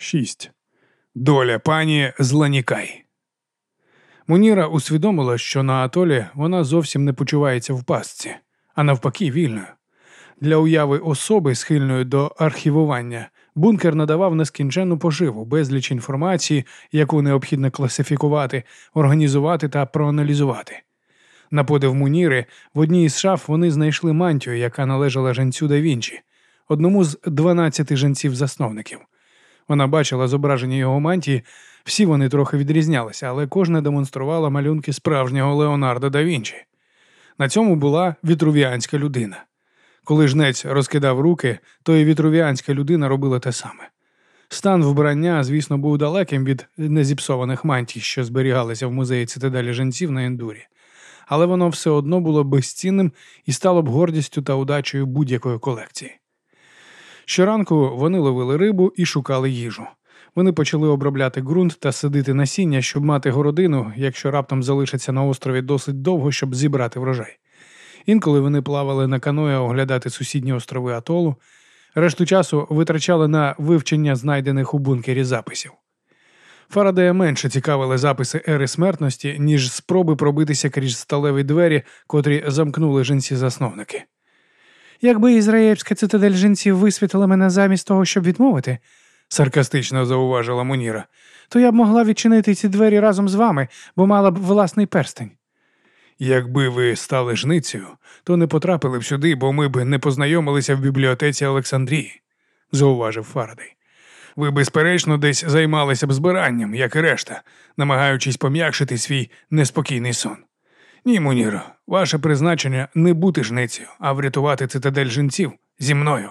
6. Доля пані Зланікай. Муніра усвідомила, що на атолі вона зовсім не почувається в пастці, а навпаки, вільною. Для уяви особи, схильної до архівування, бункер надавав нескінченну поживу, безліч інформації, яку необхідно класифікувати, організувати та проаналізувати. На подив Муніри в одній із шаф вони знайшли мантію, яка належала женцю да Вінчі, одному з 12 женців-засновників. Вона бачила зображення його мантії, всі вони трохи відрізнялися, але кожна демонструвала малюнки справжнього Леонардо да Вінчі. На цьому була вітрувіанська людина. Коли жнець розкидав руки, то і вітрувіанська людина робила те саме. Стан вбрання, звісно, був далеким від незіпсованих мантій, що зберігалися в музеї цитаделі женців на ендурі, але воно все одно було безцінним і стало б гордістю та удачею будь-якої колекції. Щоранку вони ловили рибу і шукали їжу. Вони почали обробляти ґрунт та садити насіння, щоб мати городину, якщо раптом залишаться на острові досить довго, щоб зібрати врожай. Інколи вони плавали на каное оглядати сусідні острови Атолу, решту часу витрачали на вивчення знайдених у бункері записів. Фарадея менше цікавили записи ери смертності, ніж спроби пробитися крізь сталеві двері, котрі замкнули жінці-засновники. Якби ізраїльська цитадель жінців висвітила мене замість того, щоб відмовити, саркастично зауважила Муніра, то я б могла відчинити ці двері разом з вами, бо мала б власний перстень. Якби ви стали жницею, то не потрапили б сюди, бо ми б не познайомилися в бібліотеці Олександрії, зауважив Фарадей. Ви, безперечно, десь займалися б збиранням, як і решта, намагаючись пом'якшити свій неспокійний сон. Ні, Муніро, ваше призначення не бути жницею, а врятувати цитадель жінців зі мною.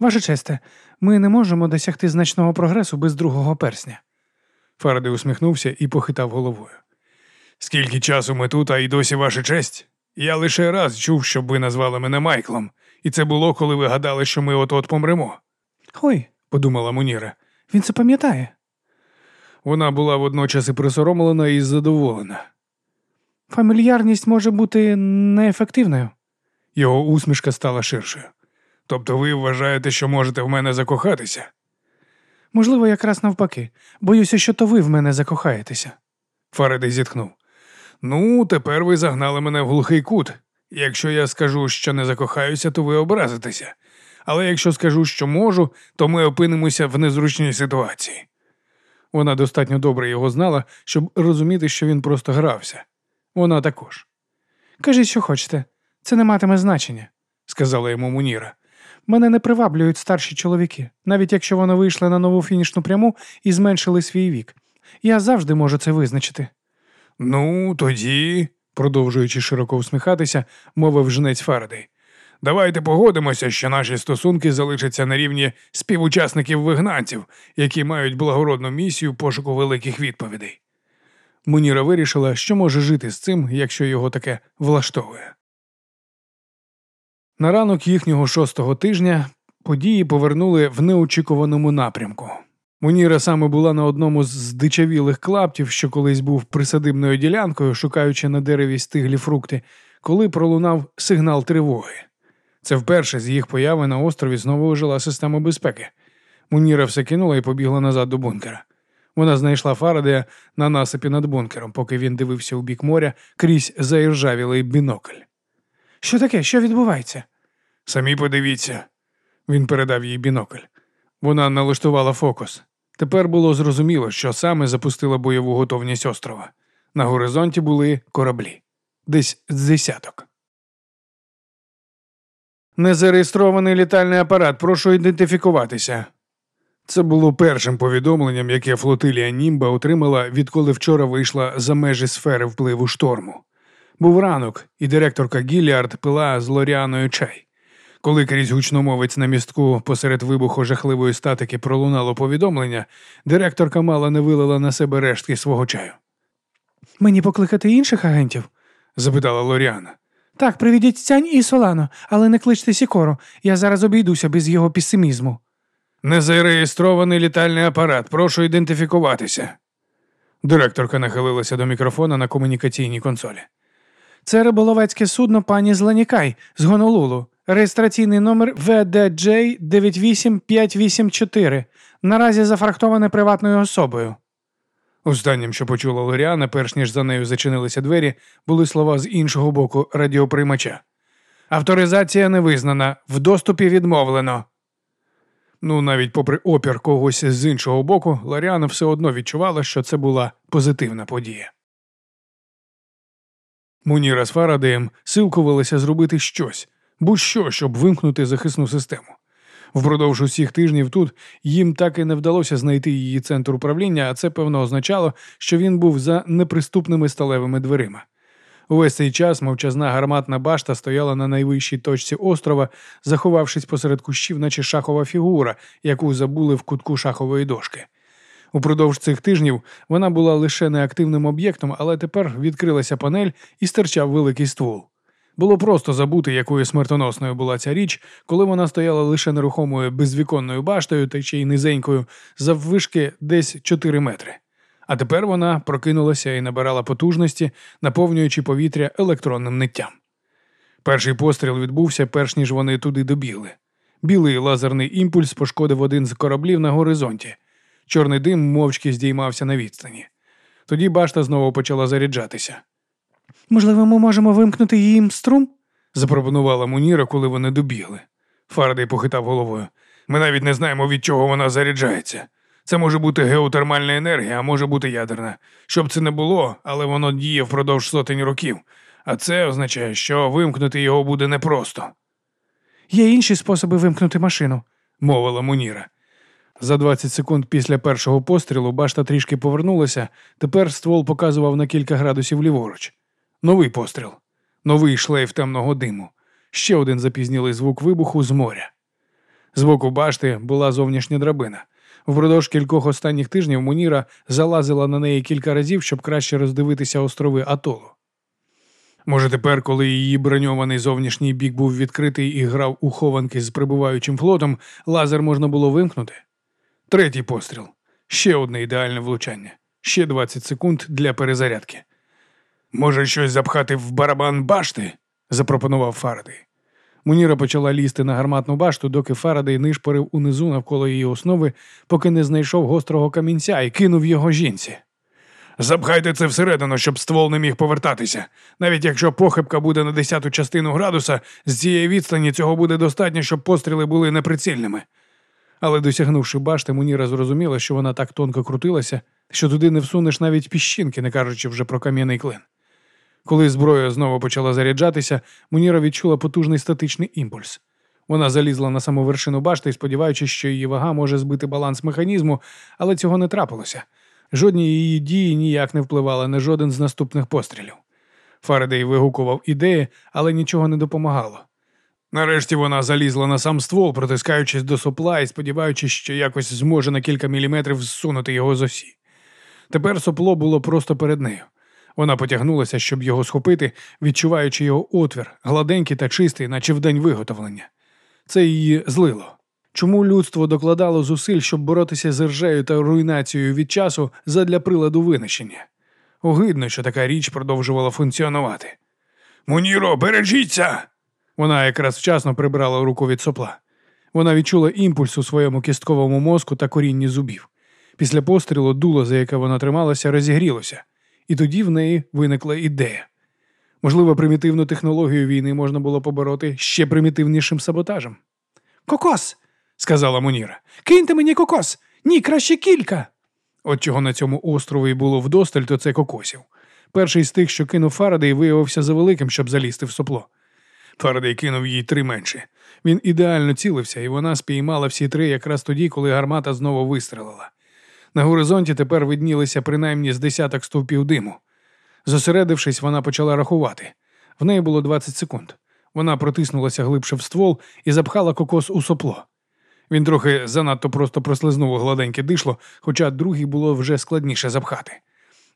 Ваше честе, ми не можемо досягти значного прогресу без другого персня. Фарадей усміхнувся і похитав головою. Скільки часу ми тут, а й досі ваша честь? Я лише раз чув, щоб ви назвали мене Майклом, і це було, коли ви гадали, що ми от-от помремо. Ой, подумала Муніра. Він це пам'ятає. Вона була водночас і присоромлена і задоволена. Фамільярність може бути неефективною. Його усмішка стала ширшою. Тобто ви вважаєте, що можете в мене закохатися? Можливо, якраз навпаки. Боюся, що то ви в мене закохаєтеся. Фарадей зітхнув. Ну, тепер ви загнали мене в глухий кут. Якщо я скажу, що не закохаюся, то ви образитеся. Але якщо скажу, що можу, то ми опинимося в незручній ситуації. Вона достатньо добре його знала, щоб розуміти, що він просто грався. Вона також. Кажіть, що хочете, це не матиме значення, сказала йому Муніра. Мене не приваблюють старші чоловіки, навіть якщо вони вийшли на нову фінішну пряму і зменшили свій вік. Я завжди можу це визначити. Ну, тоді, продовжуючи широко усміхатися, мовив жнець Фарадей. Давайте погодимося, що наші стосунки залишаться на рівні співучасників вигнанців, які мають благородну місію пошуку великих відповідей. Муніра вирішила, що може жити з цим, якщо його таке влаштовує. На ранок їхнього шостого тижня події повернули в неочікуваному напрямку. Муніра саме була на одному з здичавілих клаптів, що колись був присадибною ділянкою, шукаючи на дереві стиглі фрукти, коли пролунав сигнал тривоги. Це вперше з їх появи на острові знову ожила система безпеки. Муніра все кинула і побігла назад до бункера. Вона знайшла Фарадея на насипі над бункером, поки він дивився у бік моря крізь заіржавілий бінокль. Що таке? Що відбувається? Самі подивіться. Він передав їй бінокль. Вона налаштувала фокус. Тепер було зрозуміло, що саме запустила бойову готовність острова. На горизонті були кораблі, десь з десяток. Незареєстрований літальний апарат, прошу ідентифікуватися. Це було першим повідомленням, яке флотилія Німба отримала, відколи вчора вийшла за межі сфери впливу шторму. Був ранок, і директорка Гіліард пила з Лоріаною чай. Коли крізь гучномовець на містку посеред вибуху жахливої статики пролунало повідомлення, директорка мала не вилила на себе рештки свого чаю. Мені покликати інших агентів? запитала Лоріана. Так, приведіть Цянь і Солану, але не кличте Сікору. Я зараз обійдуся без його песимізму. Незареєстрований літальний апарат. Прошу ідентифікуватися. Директорка нахилилася до мікрофона на комунікаційній консолі. Це риболовецьке судно пані Зланікай з Гонолулу. Реєстраційний номер ВДJ 98584. Наразі зафрахтоване приватною особою. Останнім, що почула Лоріана, перш ніж за нею зачинилися двері, були слова з іншого боку радіоприймача. Авторизація не визнана, в доступі відмовлено. Ну, навіть попри опір когось з іншого боку, Лоріана все одно відчувала, що це була позитивна подія. Муніра з Фарадеєм силкувалися зробити щось, будь-що, щоб вимкнути захисну систему. Впродовж усіх тижнів тут їм так і не вдалося знайти її центр управління, а це певно означало, що він був за неприступними сталевими дверима. Увесь цей час мовчазна гарматна башта стояла на найвищій точці острова, заховавшись посеред кущів, наче шахова фігура, яку забули в кутку шахової дошки. Упродовж цих тижнів вона була лише неактивним об'єктом, але тепер відкрилася панель і стирчав великий ствол. Було просто забути, якою смертоносною була ця річ, коли вона стояла лише нерухомою безвіконною баштою та ще й низенькою, заввишки десь 4 метри. А тепер вона прокинулася і набирала потужності, наповнюючи повітря електронним ниттям. Перший постріл відбувся, перш ніж вони туди добігли. Білий лазерний імпульс пошкодив один з кораблів на горизонті. Чорний дим мовчки здіймався на відстані. Тоді башта знову почала заряджатися. Можливо, ми можемо вимкнути їм струм? запропонувала Муніра, коли вони добігли. Фарадей похитав головою. Ми навіть не знаємо, від чого вона заряджається. Це може бути геотермальна енергія, а може бути ядерна. Щоб це не було, але воно діє впродовж сотень років. А це означає, що вимкнути його буде непросто. Є інші способи вимкнути машину, мовила Муніра. За 20 секунд після першого пострілу башта трішки повернулася, тепер ствол показував на кілька градусів ліворуч. Новий постріл, новий шлейф темного диму, ще один запізнілий звук вибуху з моря. З боку башти була зовнішня драбина. Впродовж кількох останніх тижнів Муніра залазила на неї кілька разів, щоб краще роздивитися острови Атолу. Може, тепер, коли її броньований зовнішній бік був відкритий і грав у хованки з прибуваючим флотом, лазер можна було вимкнути. Третій постріл. Ще одне ідеальне влучання. Ще 20 секунд для перезарядки. Може, щось запхати в барабан башти? запропонував Фарадей. Муніра почала лізти на гарматну башту, доки Фарадей нишпорив унизу навколо її основи, поки не знайшов гострого камінця і кинув його жінці. Запхайте це всередину, щоб ствол не міг повертатися. Навіть якщо похибка буде на десяту частину градуса, з цієї відстані цього буде достатньо, щоб постріли були неприцільними. Але досягнувши башти, Муніра зрозуміла, що вона так тонко крутилася, що туди не всунеш навіть піщинки, не кажучи вже про кам'яний клин. Коли зброя знову почала заряджатися, Муніра відчула потужний статичний імпульс. Вона залізла на саму вершину башти, сподіваючись, що її вага може збити баланс механізму, але цього не трапилося. Жодні її дії ніяк не впливали на жоден з наступних пострілів. Фарадей вигукував ідеї, але нічого не допомагало. Нарешті вона залізла на сам ствол, протискаючись до сопла і сподіваючись, що якось зможе на кілька міліметрів зсунути його з осі. Тепер сопло було просто перед нею. Вона потягнулася, щоб його схопити, відчуваючи його отвір, гладенький та чистий, наче в день виготовлення. Це її злило. Чому людство докладало зусиль, щоб боротися з ржею та руйнацією від часу задля приладу винищення? Огидно, що така річ продовжувала функціонувати. Муніро, бережіться! Вона якраз вчасно прибрала руку від сопла. Вона відчула імпульс у своєму кістковому мозку та корінні зубів. Після пострілу дуло, за яке вона трималася, розігрілося, і тоді в неї виникла ідея. Можливо, примітивну технологію війни можна було побороти ще примітивнішим саботажем. Кокос, сказала Муніра. Киньте мені кокос. Ні, краще кілька. От чого на цьому острові було вдосталь, то це кокосів. Перший з тих, що кинув Фарадей, виявився завеликим, щоб залізти в сопло. Фарадей кинув їй три менше. Він ідеально цілився, і вона спіймала всі три якраз тоді, коли гармата знову вистрелила. На горизонті тепер виднілися принаймні з десяток стовпів диму. Зосередившись, вона почала рахувати. В неї було 20 секунд. Вона протиснулася глибше в ствол і запхала кокос у сопло. Він трохи занадто просто прослизнув у гладеньке дишло, хоча другий було вже складніше запхати.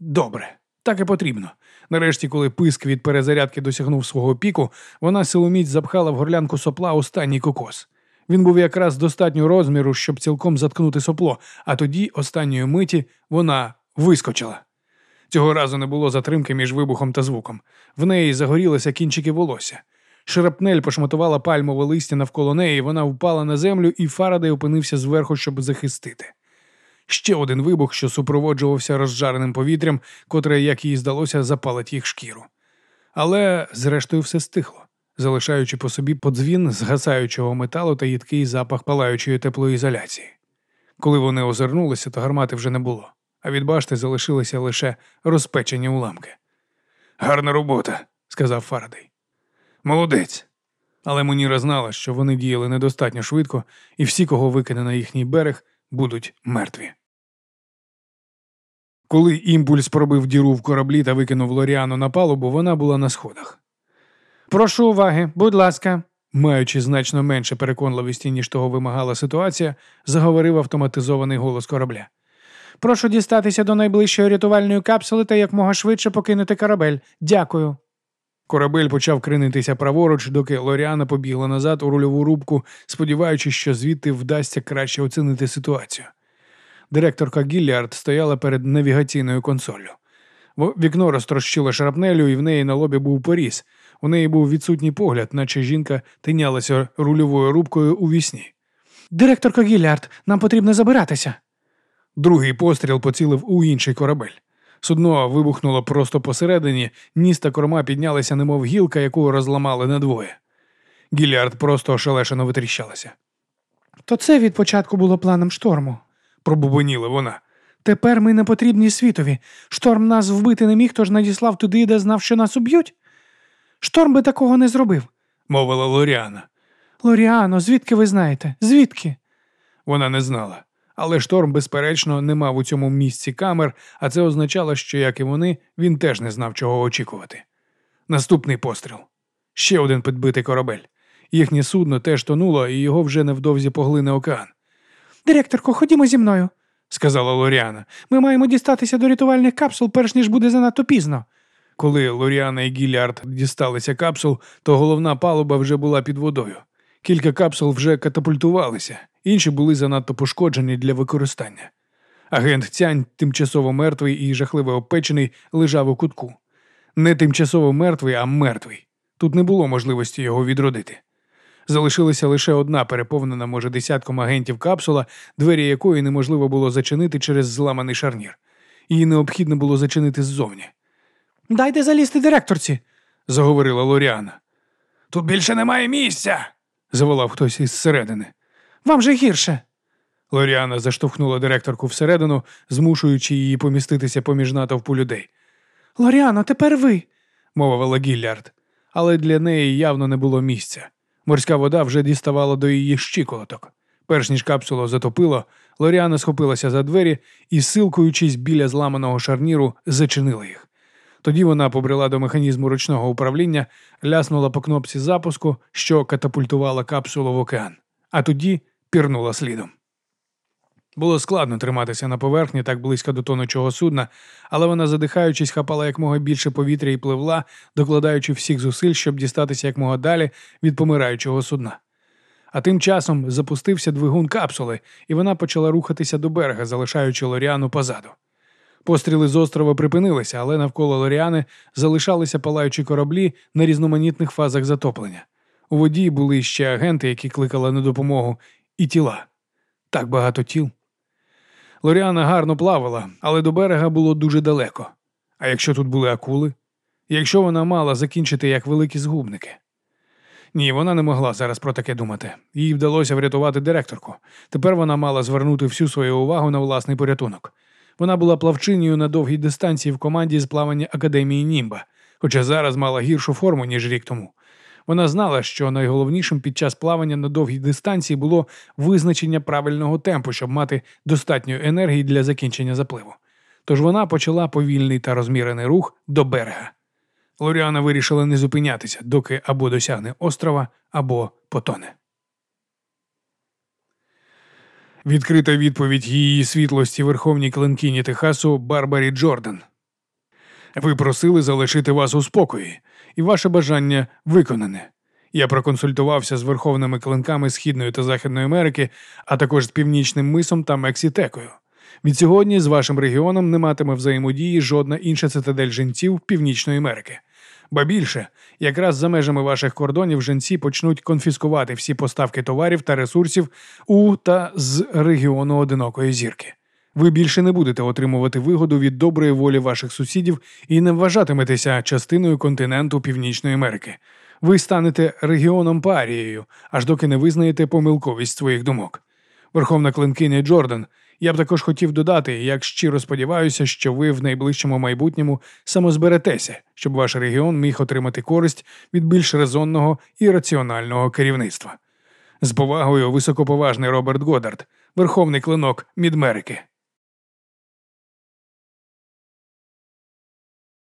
Добре, так і потрібно. Нарешті, коли писк від перезарядки досягнув свого піку, вона силоміць запхала в горлянку сопла останній кокос. Він був якраз достатньо розміру, щоб цілком заткнути сопло, а тоді, останньої миті, вона вискочила. Цього разу не було затримки між вибухом та звуком. В неї загорілися кінчики волосся. Шрапнель пошматувала пальмове листя навколо неї, вона впала на землю, і Фарадей опинився зверху, щоб захистити. Ще один вибух, що супроводжувався розжареним повітрям, котре, як їй здалося, запалить їх шкіру. Але, зрештою, все стихло, залишаючи по собі подзвін згасаючого металу та їдкий запах палаючої теплоізоляції. Коли вони озирнулися, то гармати вже не було, а від башти залишилися лише розпечені уламки. Гарна робота, сказав Фарадей. Молодець. Але Муніра знала, що вони діяли недостатньо швидко, і всі, кого викине на їхній берег, будуть мертві. Коли імпульс пробив діру в кораблі та викинув Лоріану на палубу, вона була на сходах. Прошу уваги, будь ласка. Маючи значно менше переконливості, ніж того вимагала ситуація, заговорив автоматизований голос корабля. Прошу дістатися до найближчої рятувальної капсули та якмога швидше покинути корабель. Дякую. Корабель почав кринитися праворуч, доки Лоріана побігла назад у рульову рубку, сподіваючись, що звідти вдасться краще оцінити ситуацію. Директорка Гілліард стояла перед навігаційною консолью. Вікно розтрощило шрапнелю, і в неї на лобі був поріз. У неї був відсутній погляд, наче жінка тинялася рульовою рубкою у вісні. Директорка Гілліард, нам потрібно забиратися. Другий постріл поцілив у інший корабель. Судно вибухнуло просто посередині, ніс та корма піднялися, немов гілка, яку розламали надвоє. Гіліард просто ошелешено витріщалася. То це від початку було планом шторму, пробубоніла вона. Тепер ми не потрібні світові. Шторм нас вбити не міг, тож надіслав туди, де знав, що нас уб'ють. Шторм би такого не зробив, мовила Лоріана. Лоріано, звідки ви знаєте? Звідки? Вона не знала. Але шторм, безперечно, не мав у цьому місці камер, а це означало, що, як і вони, він теж не знав, чого очікувати. Наступний постріл ще один підбитий корабель. Їхнє судно теж тонуло, і його вже невдовзі поглине океан. Директорко, ходімо зі мною, сказала Лоріана. Ми маємо дістатися до рятувальних капсул, перш ніж буде занадто пізно. Коли Лоріана і Гілярд дісталися капсул, то головна палуба вже була під водою. Кілька капсул вже катапультувалися, інші були занадто пошкоджені для використання. Агент Цянь, тимчасово мертвий і жахливо опечений, лежав у кутку. Не тимчасово мертвий, а мертвий. Тут не було можливості його відродити. Залишилася лише одна переповнена, може, десятком агентів капсула, двері якої неможливо було зачинити через зламаний шарнір. Її необхідно було зачинити ззовні. Дайте залізти директорці, заговорила Лоріана. Тут більше немає місця заволав хтось із середини. Вам же гірше. Лоріана заштовхнула директорку всередину, змушуючи її поміститися поміж натовпу людей. Лоріано, тепер ви, мовила Гіллярд, але для неї явно не було місця. Морська вода вже діставала до її щиколоток. Перш ніж капсулу затопило, Лоріана схопилася за двері і, силкуючись біля зламаного шарніру, зачинила їх. Тоді вона побрела до механізму ручного управління, ляснула по кнопці запуску, що катапультувала капсулу в океан, а тоді пірнула слідом. Було складно триматися на поверхні так близько до тонучого судна, але вона, задихаючись, хапала якмога більше повітря і пливла, докладаючи всіх зусиль, щоб дістатися якмога далі від помираючого судна. А тим часом запустився двигун капсули, і вона почала рухатися до берега, залишаючи Лоріану позаду. Постріли з острова припинилися, але навколо Лоріани залишалися палаючі кораблі на різноманітних фазах затоплення. У воді були ще агенти, які кликали на допомогу, і тіла. Так багато тіл. Лоріана гарно плавала, але до берега було дуже далеко. А якщо тут були акули? Якщо вона мала закінчити як великі згубники? Ні, вона не могла зараз про таке думати. Їй вдалося врятувати директорку. Тепер вона мала звернути всю свою увагу на власний порятунок. Вона була плавчиною на довгій дистанції в команді з плавання Академії Німба, хоча зараз мала гіршу форму, ніж рік тому. Вона знала, що найголовнішим під час плавання на довгій дистанції було визначення правильного темпу, щоб мати достатньо енергії для закінчення запливу. Тож вона почала повільний та розмірений рух до берега. Лоріана вирішила не зупинятися, доки або досягне острова, або потоне. Відкрита відповідь її світлості верховній клинкіні Техасу Барбарі Джордан. Ви просили залишити вас у спокої, і ваше бажання виконане. Я проконсультувався з верховними клинками Східної та Західної Америки, а також з Північним мисом та Мексітекою. Від сьогодні з вашим регіоном не матиме взаємодії жодна інша цитадель жінців Північної Америки. Ба більше, якраз за межами ваших кордонів женці почнуть конфіскувати всі поставки товарів та ресурсів у та з регіону одинокої зірки. Ви більше не будете отримувати вигоду від доброї волі ваших сусідів і не вважатиметеся частиною континенту Північної Америки. Ви станете регіоном парією, аж доки не визнаєте помилковість своїх думок. Верховна клинкиня Джордан, я б також хотів додати, як щиро сподіваюся, що ви в найближчому майбутньому самозберетеся, щоб ваш регіон міг отримати користь від більш резонного і раціонального керівництва. З повагою високоповажний Роберт Годард, верховний клинок Мідмерики.